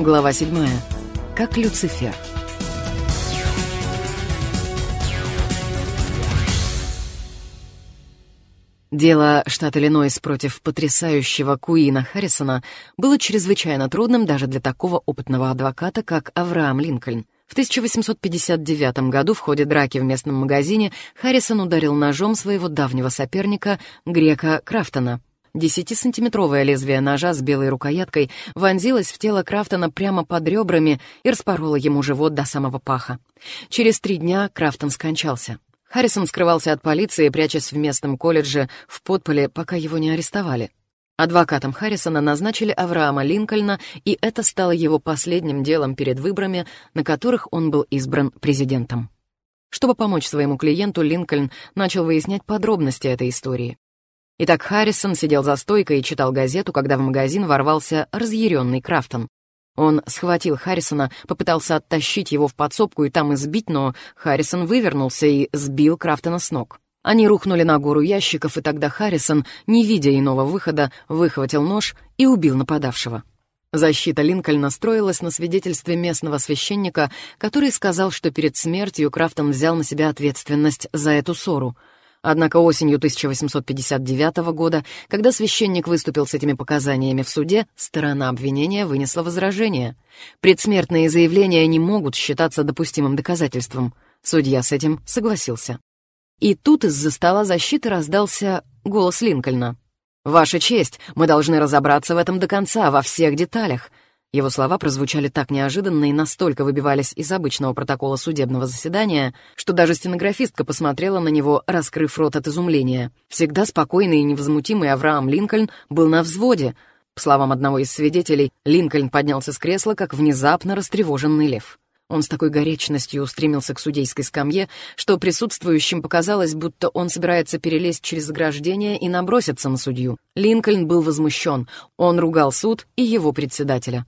Глава 7. Как Люцифер. Дело штата Иллинойс против потрясающего Куина Харрисона было чрезвычайно трудным даже для такого опытного адвоката, как Авраам Линкольн. В 1859 году в ходе драки в местном магазине Харрисон ударил ножом своего давнего соперника, грека Крафтона. Десятисантиметровое лезвие ножа с белой рукояткой вонзилось в тело Крафтона прямо под ребрами и распороло ему живот до самого паха. Через три дня Крафтон скончался. Харрисон скрывался от полиции, прячась в местном колледже в подполе, пока его не арестовали. Адвокатом Харрисона назначили Авраама Линкольна, и это стало его последним делом перед выборами, на которых он был избран президентом. Чтобы помочь своему клиенту, Линкольн начал выяснять подробности этой истории. Итак, Харрисон сидел за стойкой и читал газету, когда в магазин ворвался разъяренный Крафтон. Он схватил Харрисона, попытался оттащить его в подсобку и там избить, но Харрисон вывернулся и сбил Крафтона с ног. Они рухнули на гору ящиков, и тогда Харрисон, не видя иного выхода, выхватил нож и убил нападавшего. Защита Линкольна строилась на свидетельстве местного священника, который сказал, что перед смертью Крафтон взял на себя ответственность за эту ссору — Однако осенью 1859 года, когда священник выступил с этими показаниями в суде, сторона обвинения вынесла возражение. Предсмертные заявления не могут считаться допустимым доказательством. Судья с этим согласился. И тут из-за стола защиты раздался голос Линкольна. «Ваша честь, мы должны разобраться в этом до конца, во всех деталях. Его слова прозвучали так неожиданно и настолько выбивались из обычного протокола судебного заседания, что даже стенографистка посмотрела на него, раскрыв рот от изумления. Всегда спокойный и невозмутимый Авраам Линкольн был на взводе. По словам одного из свидетелей, Линкольн поднялся с кресла, как внезапно растревоженный лев. Он с такой горячностью устремился к судейской скамье, что присутствующим показалось, будто он собирается перелезть через заграждение и наброситься на судью. Линкольн был возмущен. Он ругал суд и его председателя.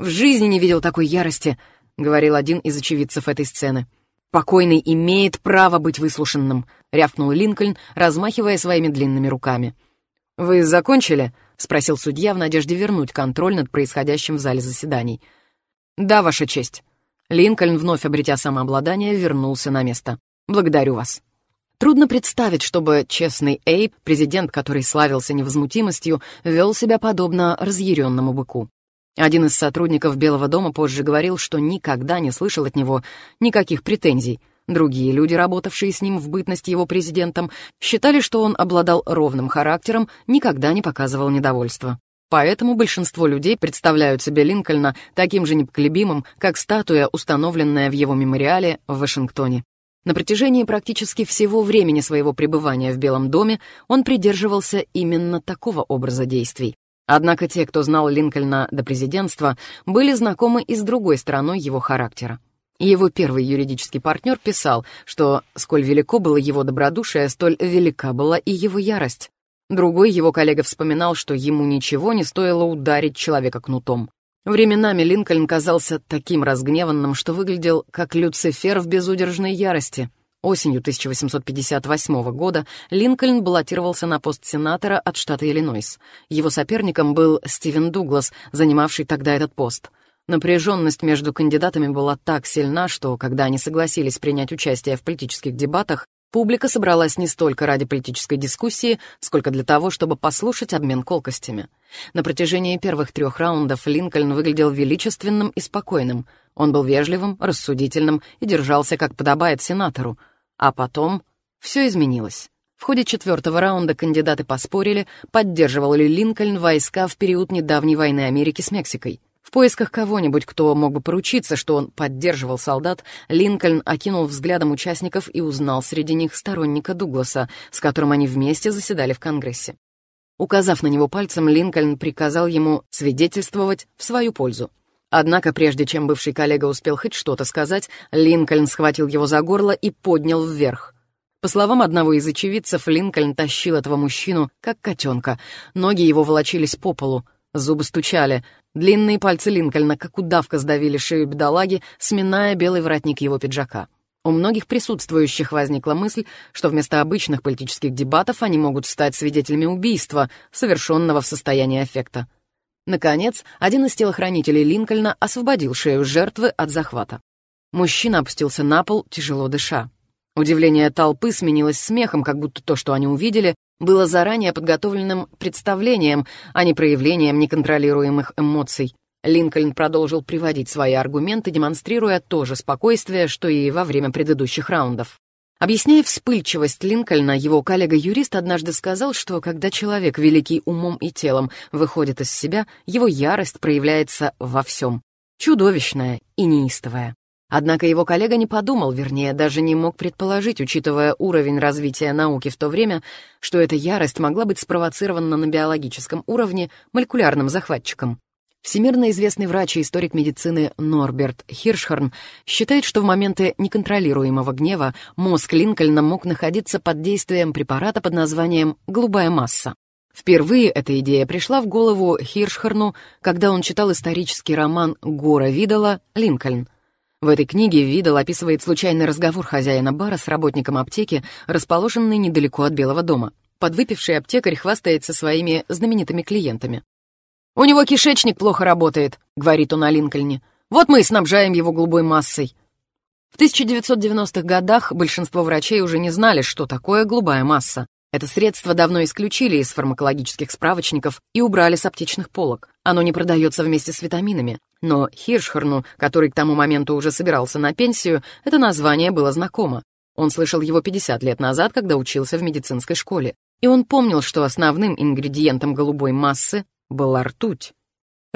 «В жизни не видел такой ярости», — говорил один из очевидцев этой сцены. «Покойный имеет право быть выслушанным», — рявкнул Линкольн, размахивая своими длинными руками. «Вы закончили?» — спросил судья в надежде вернуть контроль над происходящим в зале заседаний. «Да, Ваша честь». Линкольн, вновь обретя самообладание, вернулся на место. «Благодарю вас». Трудно представить, чтобы честный Эйб, президент, который славился невозмутимостью, вел себя подобно разъяренному быку. Один из сотрудников Белого дома позже говорил, что никогда не слышал от него никаких претензий. Другие люди, работавшие с ним в бытность его президентом, считали, что он обладал ровным характером, никогда не показывал недовольства. Поэтому большинство людей представляют себе Линкольна таким же непоколебимым, как статуя, установленная в его мемориале в Вашингтоне. На протяжении практически всего времени своего пребывания в Белом доме он придерживался именно такого образа действий. Однако те, кто знал Линкольна до президентства, были знакомы и с другой стороной его характера. Его первый юридический партнер писал, что сколь велико было его добродушие, столь велика была и его ярость. Другой его коллега вспоминал, что ему ничего не стоило ударить человека кнутом. Временами Линкольн казался таким разгневанным, что выглядел как Люцифер в безудержной ярости — Осенью 1858 года Линкольн баллотировался на пост сенатора от штата Иллинойс. Его соперником был Стивен Дуглас, занимавший тогда этот пост. Напряженность между кандидатами была так сильна, что, когда они согласились принять участие в политических дебатах, публика собралась не столько ради политической дискуссии, сколько для того, чтобы послушать обмен колкостями. На протяжении первых трех раундов Линкольн выглядел величественным и спокойным. Он был вежливым, рассудительным и держался, как подобает сенатору — а потом все изменилось. В ходе четвертого раунда кандидаты поспорили, поддерживал ли Линкольн войска в период недавней войны Америки с Мексикой. В поисках кого-нибудь, кто мог бы поручиться, что он поддерживал солдат, Линкольн окинул взглядом участников и узнал среди них сторонника Дугласа, с которым они вместе заседали в Конгрессе. Указав на него пальцем, Линкольн приказал ему свидетельствовать в свою пользу. Однако, прежде чем бывший коллега успел хоть что-то сказать, Линкольн схватил его за горло и поднял вверх. По словам одного из очевидцев, Линкольн тащил этого мужчину, как котенка. Ноги его волочились по полу, зубы стучали. Длинные пальцы Линкольна, как удавка, сдавили шею бедолаги, сминая белый воротник его пиджака. У многих присутствующих возникла мысль, что вместо обычных политических дебатов они могут стать свидетелями убийства, совершенного в состоянии аффекта. Наконец, один из телохранителей Линкольна освободил шею жертвы от захвата. Мужчина опустился на пол, тяжело дыша. Удивление толпы сменилось смехом, как будто то, что они увидели, было заранее подготовленным представлением, а не проявлением неконтролируемых эмоций. Линкольн продолжил приводить свои аргументы, демонстрируя то же спокойствие, что и во время предыдущих раундов. Объясняя вспыльчивость Линкольна, его коллега-юрист однажды сказал, что когда человек, великий умом и телом, выходит из себя, его ярость проявляется во всем. Чудовищная и неистовая. Однако его коллега не подумал, вернее, даже не мог предположить, учитывая уровень развития науки в то время, что эта ярость могла быть спровоцирована на биологическом уровне молекулярным захватчиком. Всемирно известный врач и историк медицины Норберт Хиршхорн считает, что в моменты неконтролируемого гнева мозг Линкольна мог находиться под действием препарата под названием «голубая масса». Впервые эта идея пришла в голову Хиршхорну, когда он читал исторический роман Гора Видала «Линкольн», в этой книге Видал описывает случайный разговор хозяина бара с работником аптеки, расположенной недалеко от Белого дома. Подвыпивший аптекарь хвастается своими знаменитыми клиентами. «У него кишечник плохо работает», — говорит он о Линкольне. «Вот мы и снабжаем его голубой массой». В 1990-х годах большинство врачей уже не знали, что такое голубая масса. Это средство давно исключили из фармакологических справочников и убрали с аптечных полок. Оно не продается вместе с витаминами. Но Хиршхорну, который к тому моменту уже собирался на пенсию, это название было знакомо. Он слышал его 50 лет назад, когда учился в медицинской школе. И он помнил, что основным ингредиентом голубой массы была ртуть.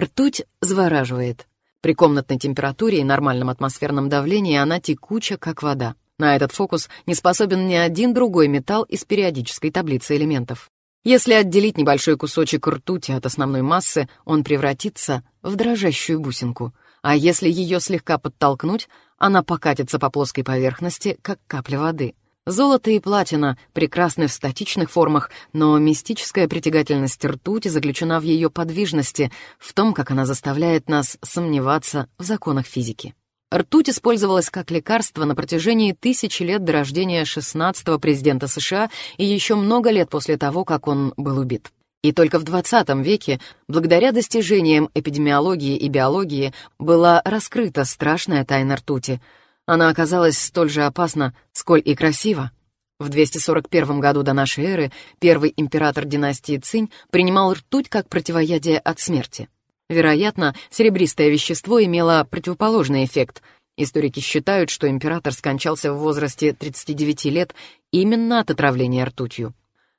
Ртуть завораживает. При комнатной температуре и нормальном атмосферном давлении она текуча, как вода. На этот фокус не способен ни один другой металл из периодической таблицы элементов. Если отделить небольшой кусочек ртути от основной массы, он превратится в дрожащую бусинку. А если ее слегка подтолкнуть, она покатится по плоской поверхности, как капля воды. Золото и платина прекрасны в статичных формах, но мистическая притягательность ртути заключена в ее подвижности, в том, как она заставляет нас сомневаться в законах физики. Ртуть использовалась как лекарство на протяжении тысячи лет до рождения 16-го президента США и еще много лет после того, как он был убит. И только в 20 веке, благодаря достижениям эпидемиологии и биологии, была раскрыта страшная тайна ртути. Она оказалась столь же опасна, сколь и красива. В 241 году до нашей эры первый император династии Цинь принимал ртуть как противоядие от смерти. Вероятно, серебристое вещество имело противоположный эффект. Историки считают, что император скончался в возрасте 39 лет именно от отравления ртутью.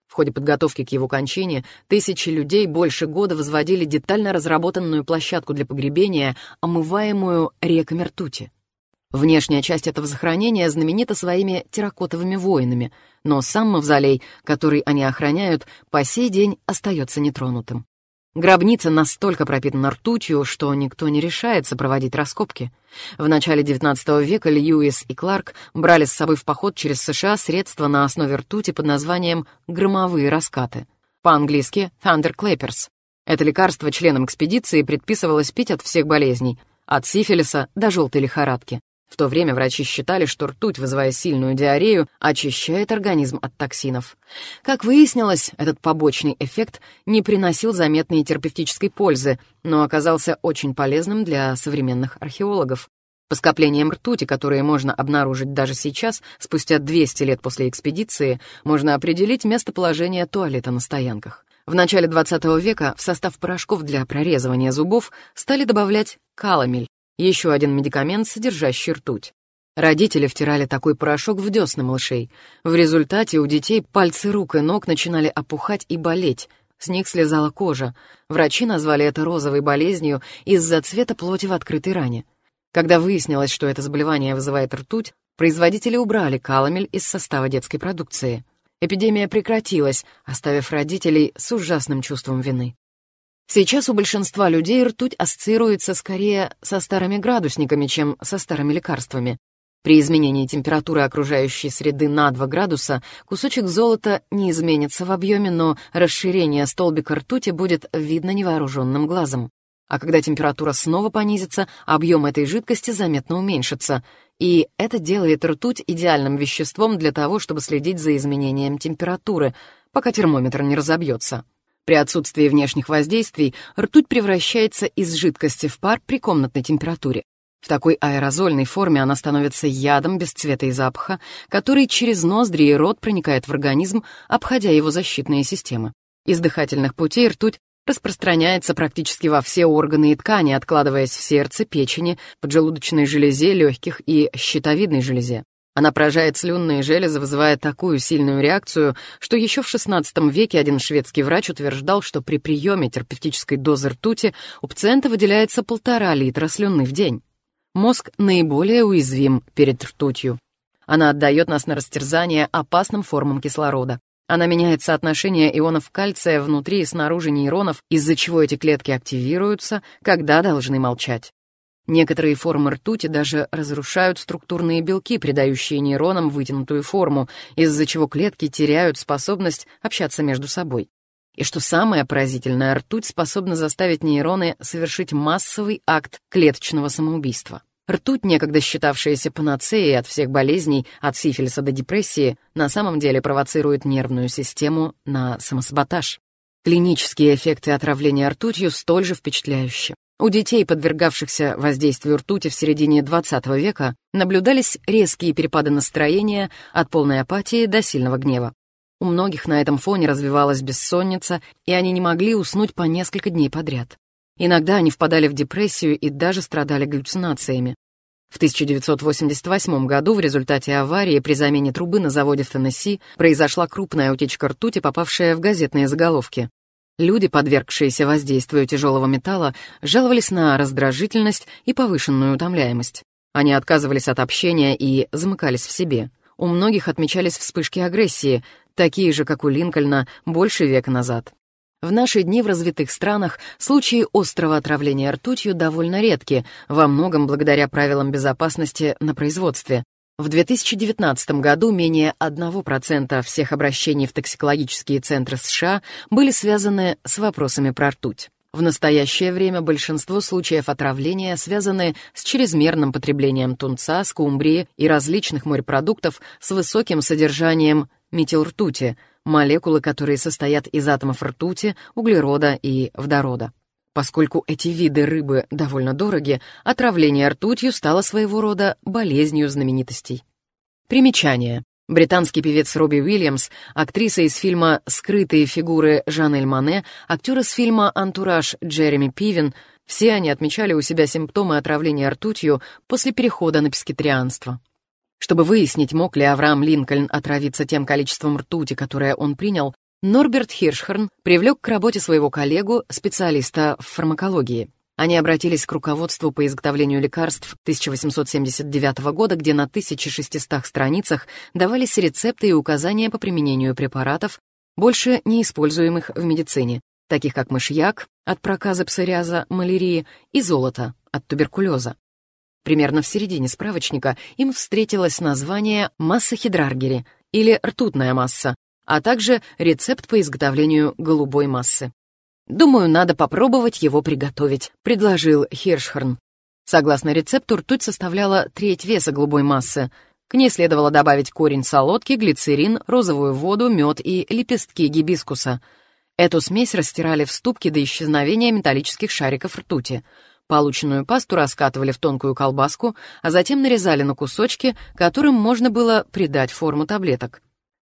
В ходе подготовки к его кончине тысячи людей больше года возводили детально разработанную площадку для погребения, омываемую реками ртути. Внешняя часть этого захоронения знаменита своими терракотовыми воинами, но сам мавзолей, который они охраняют, по сей день остается нетронутым. Гробница настолько пропитана ртутью, что никто не решается проводить раскопки. В начале XIX века Льюис и Кларк брали с собой в поход через США средства на основе ртути под названием «громовые раскаты». По-английски «thunderclappers». Это лекарство членам экспедиции предписывалось пить от всех болезней, от сифилиса до желтой лихорадки. В то время врачи считали, что ртуть, вызывая сильную диарею, очищает организм от токсинов. Как выяснилось, этот побочный эффект не приносил заметной терапевтической пользы, но оказался очень полезным для современных археологов. По скоплениям ртути, которые можно обнаружить даже сейчас, спустя 200 лет после экспедиции, можно определить местоположение туалета на стоянках. В начале 20 века в состав порошков для прорезывания зубов стали добавлять каламель, еще один медикамент, содержащий ртуть. Родители втирали такой порошок в десны малышей. В результате у детей пальцы рук и ног начинали опухать и болеть. С них слезала кожа. Врачи назвали это розовой болезнью из-за цвета плоти в открытой ране. Когда выяснилось, что это заболевание вызывает ртуть, производители убрали каламель из состава детской продукции. Эпидемия прекратилась, оставив родителей с ужасным чувством вины. Сейчас у большинства людей ртуть ассоциируется скорее со старыми градусниками, чем со старыми лекарствами. При изменении температуры окружающей среды на 2 градуса кусочек золота не изменится в объеме, но расширение столбика ртути будет видно невооруженным глазом. А когда температура снова понизится, объем этой жидкости заметно уменьшится. И это делает ртуть идеальным веществом для того, чтобы следить за изменением температуры, пока термометр не разобьется. При отсутствии внешних воздействий ртуть превращается из жидкости в пар при комнатной температуре. В такой аэрозольной форме она становится ядом без цвета и запаха, который через ноздри и рот проникает в организм, обходя его защитные системы. Из дыхательных путей ртуть распространяется практически во все органы и ткани, откладываясь в сердце, печени, поджелудочной железе, легких и щитовидной железе. Она поражает слюнные железы, вызывая такую сильную реакцию, что еще в XVI веке один шведский врач утверждал, что при приеме терапевтической дозы ртути у пациента выделяется полтора литра слюны в день. Мозг наиболее уязвим перед ртутью. Она отдает нас на растерзание опасным формам кислорода. Она меняет соотношение ионов кальция внутри и снаружи нейронов, из-за чего эти клетки активируются, когда должны молчать. Некоторые формы ртути даже разрушают структурные белки, придающие нейронам вытянутую форму, из-за чего клетки теряют способность общаться между собой. И что самое поразительное, ртуть способна заставить нейроны совершить массовый акт клеточного самоубийства. Ртуть, некогда считавшаяся панацеей от всех болезней, от сифилиса до депрессии, на самом деле провоцирует нервную систему на самосаботаж. Клинические эффекты отравления ртутью столь же впечатляющие. У детей, подвергавшихся воздействию ртути в середине XX века, наблюдались резкие перепады настроения от полной апатии до сильного гнева. У многих на этом фоне развивалась бессонница, и они не могли уснуть по несколько дней подряд. Иногда они впадали в депрессию и даже страдали галлюцинациями. В 1988 году в результате аварии при замене трубы на заводе в Теннесси произошла крупная утечка ртути, попавшая в газетные заголовки. Люди, подвергшиеся воздействию тяжелого металла, жаловались на раздражительность и повышенную утомляемость. Они отказывались от общения и замыкались в себе. У многих отмечались вспышки агрессии, такие же, как у Линкольна, больше века назад. В наши дни в развитых странах случаи острого отравления ртутью довольно редки, во многом благодаря правилам безопасности на производстве. В 2019 году менее 1% всех обращений в токсикологические центры США были связаны с вопросами про ртуть. В настоящее время большинство случаев отравления связаны с чрезмерным потреблением тунца, скумбрии и различных морепродуктов с высоким содержанием метилртути – молекулы, которые состоят из атомов ртути, углерода и водорода. Поскольку эти виды рыбы довольно дороги, отравление ртутью стало своего рода болезнью знаменитостей. Примечание. Британский певец Робби Уильямс, актриса из фильма «Скрытые фигуры» Жанель Мане, актер из фильма «Антураж» Джереми Пивен — все они отмечали у себя симптомы отравления ртутью после перехода на пескетарианство. Чтобы выяснить, мог ли Авраам Линкольн отравиться тем количеством ртути, которое он принял, Норберт Хиршхорн привлек к работе своего коллегу, специалиста в фармакологии. Они обратились к руководству по изготовлению лекарств 1879 года, где на 1600 страницах давались рецепты и указания по применению препаратов, больше не используемых в медицине, таких как мышьяк от проказа псориаза, малярии и золото от туберкулеза. Примерно в середине справочника им встретилось название «масса хидраргери» или «ртутная масса», а также рецепт по изготовлению голубой массы. «Думаю, надо попробовать его приготовить», — предложил Хиршхорн. Согласно рецепту, ртуть составляла треть веса голубой массы. К ней следовало добавить корень солодки, глицерин, розовую воду, мед и лепестки гибискуса. Эту смесь растирали в ступке до исчезновения металлических шариков ртути — Полученную пасту раскатывали в тонкую колбаску, а затем нарезали на кусочки, которым можно было придать форму таблеток.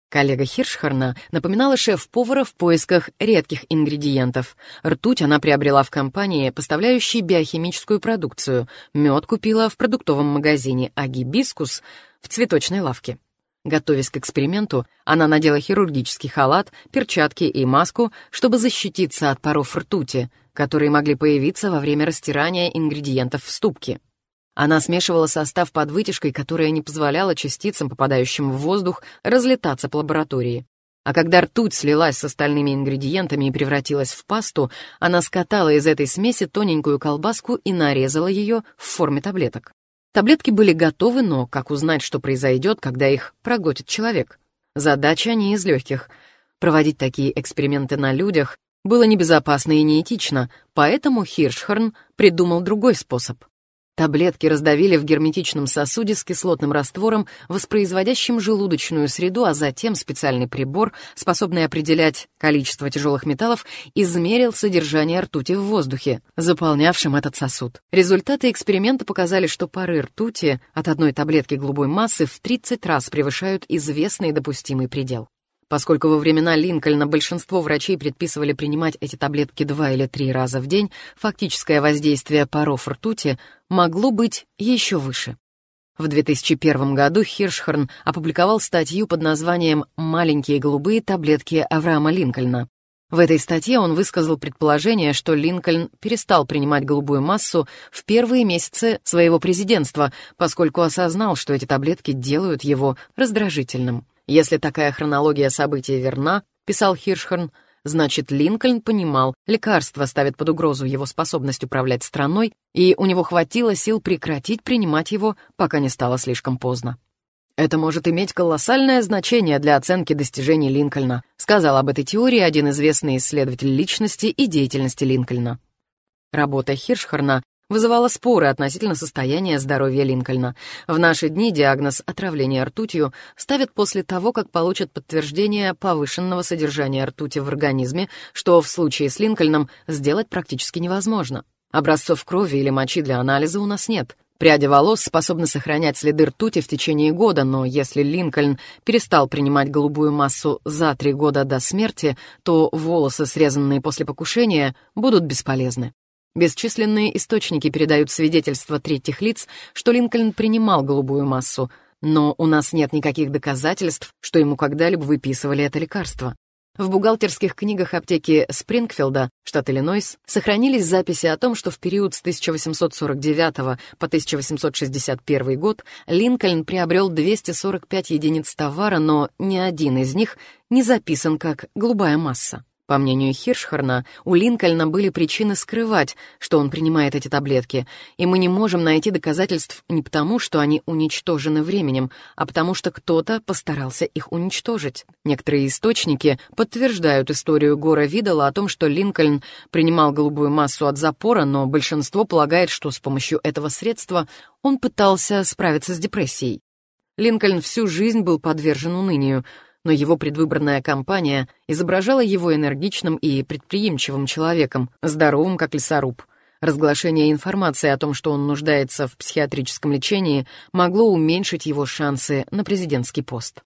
Коллега Хиршхарна напоминала шеф-повара в поисках редких ингредиентов. Ртуть она приобрела в компании, поставляющей биохимическую продукцию. Мед купила в продуктовом магазине, а гибискус — в цветочной лавке. Готовясь к эксперименту, она надела хирургический халат, перчатки и маску, чтобы защититься от паров ртути — которые могли появиться во время растирания ингредиентов в ступке. Она смешивала состав под вытяжкой, которая не позволяла частицам, попадающим в воздух, разлетаться по лаборатории. А когда ртуть слилась с остальными ингредиентами и превратилась в пасту, она скатала из этой смеси тоненькую колбаску и нарезала ее в форме таблеток. Таблетки были готовы, но как узнать, что произойдет, когда их проглотит человек? Задача не из легких. Проводить такие эксперименты на людях было небезопасно и неэтично, поэтому Хиршхорн придумал другой способ. Таблетки раздавили в герметичном сосуде с кислотным раствором, воспроизводящим желудочную среду, а затем специальный прибор, способный определять количество тяжелых металлов, измерил содержание ртути в воздухе, заполнявшем этот сосуд. Результаты эксперимента показали, что пары ртути от одной таблетки голубой массы в 30 раз превышают известный допустимый предел. Поскольку во времена Линкольна большинство врачей предписывали принимать эти таблетки два или три раза в день, фактическое воздействие паров ртути могло быть еще выше. В 2001 году Хиршхорн опубликовал статью под названием «Маленькие голубые таблетки Авраама Линкольна». В этой статье он высказал предположение, что Линкольн перестал принимать голубую массу в первые месяцы своего президентства, поскольку осознал, что эти таблетки делают его раздражительным. Если такая хронология событий верна, писал Хиршхорн, значит, Линкольн понимал, лекарство ставит под угрозу его способность управлять страной, и у него хватило сил прекратить принимать его, пока не стало слишком поздно. «Это может иметь колоссальное значение для оценки достижений Линкольна», сказал об этой теории один известный исследователь личности и деятельности Линкольна. Работа Хиршхорна вызывала споры относительно состояния здоровья Линкольна. В наши дни диагноз отравления ртутью ставят после того, как получат подтверждение повышенного содержания ртути в организме, что в случае с Линкольном сделать практически невозможно. Образцов крови или мочи для анализа у нас нет. Пряди волос способны сохранять следы ртути в течение года, но если Линкольн перестал принимать голубую массу за три года до смерти, то волосы, срезанные после покушения, будут бесполезны. Бесчисленные источники передают свидетельства третьих лиц, что Линкольн принимал голубую массу, но у нас нет никаких доказательств, что ему когда-либо выписывали это лекарство. В бухгалтерских книгах аптеки Спрингфилда, штат Иллинойс, сохранились записи о том, что в период с 1849 по 1861 год Линкольн приобрел 245 единиц товара, но ни один из них не записан как голубая масса. По мнению Хиршхорна, у Линкольна были причины скрывать, что он принимает эти таблетки, и мы не можем найти доказательств не потому, что они уничтожены временем, а потому что кто-то постарался их уничтожить. Некоторые источники подтверждают историю Гора Видала о том, что Линкольн принимал голубую массу от запора, но большинство полагает, что с помощью этого средства он пытался справиться с депрессией. Линкольн всю жизнь был подвержен унынию, но его предвыборная кампания изображала его энергичным и предприимчивым человеком, здоровым как лесоруб. Разглашение информации о том, что он нуждается в психиатрическом лечении, могло уменьшить его шансы на президентский пост.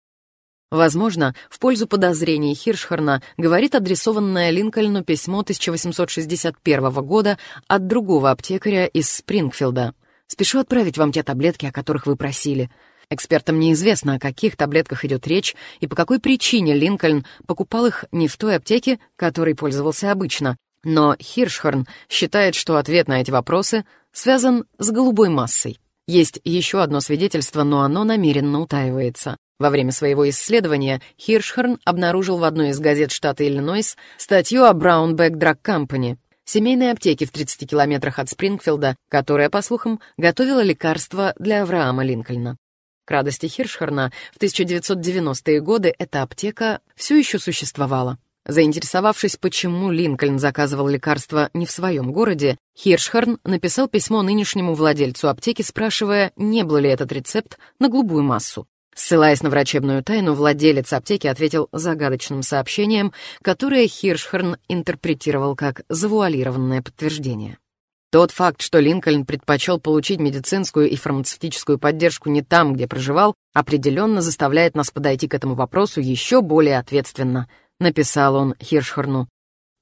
Возможно, в пользу подозрений Хиршхорна говорит адресованное Линкольну письмо 1861 года от другого аптекаря из Спрингфилда. «Спешу отправить вам те таблетки, о которых вы просили. Экспертам неизвестно, о каких таблетках идет речь и по какой причине Линкольн покупал их не в той аптеке, которой пользовался обычно. Но Хиршхорн считает, что ответ на эти вопросы связан с голубой массой. Есть еще одно свидетельство, но оно намеренно утаивается. Во время своего исследования Хиршхорн обнаружил в одной из газет штата Иллинойс статью о Браунбек Drug Company, семейной аптеке в 30 километрах от Спрингфилда, которая, по слухам, готовила лекарства для Авраама Линкольна. К радости Хиршхорна в 1990-е годы эта аптека все еще существовала. Заинтересовавшись, почему Линкольн заказывал лекарства не в своем городе, Хиршхорн написал письмо нынешнему владельцу аптеки, спрашивая, не был ли этот рецепт на голубую массу. Ссылаясь на врачебную тайну, владелец аптеки ответил загадочным сообщением, которое Хиршхорн интерпретировал как завуалированное подтверждение. Тот факт, что Линкольн предпочел получить медицинскую и фармацевтическую поддержку не там, где проживал, определенно заставляет нас подойти к этому вопросу еще более ответственно, написал он Хиршхорну.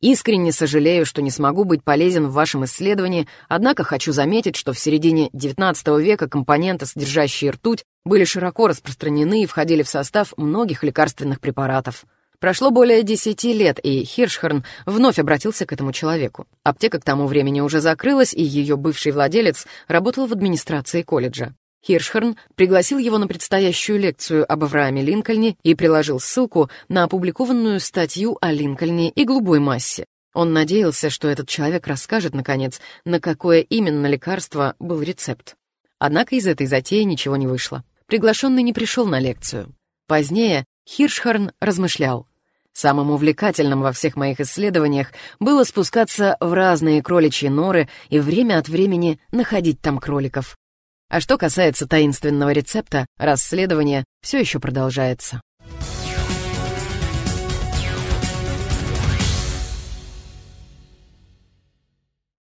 Искренне сожалею, что не смогу быть полезен в вашем исследовании, однако хочу заметить, что в середине XIX века компоненты, содержащие ртуть, были широко распространены и входили в состав многих лекарственных препаратов. Прошло более десяти лет, и Хиршхорн вновь обратился к этому человеку. Аптека к тому времени уже закрылась, и ее бывший владелец работал в администрации колледжа. Хиршхорн пригласил его на предстоящую лекцию об Аврааме Линкольне и приложил ссылку на опубликованную статью о Линкольне и голубой массе. Он надеялся, что этот человек расскажет, наконец, на какое именно лекарство был рецепт. Однако из этой затеи ничего не вышло. Приглашенный не пришел на лекцию. Позднее Хиршхорн размышлял. Самым увлекательным во всех моих исследованиях было спускаться в разные кроличьи норы и время от времени находить там кроликов. А что касается таинственного рецепта, расследование все еще продолжается.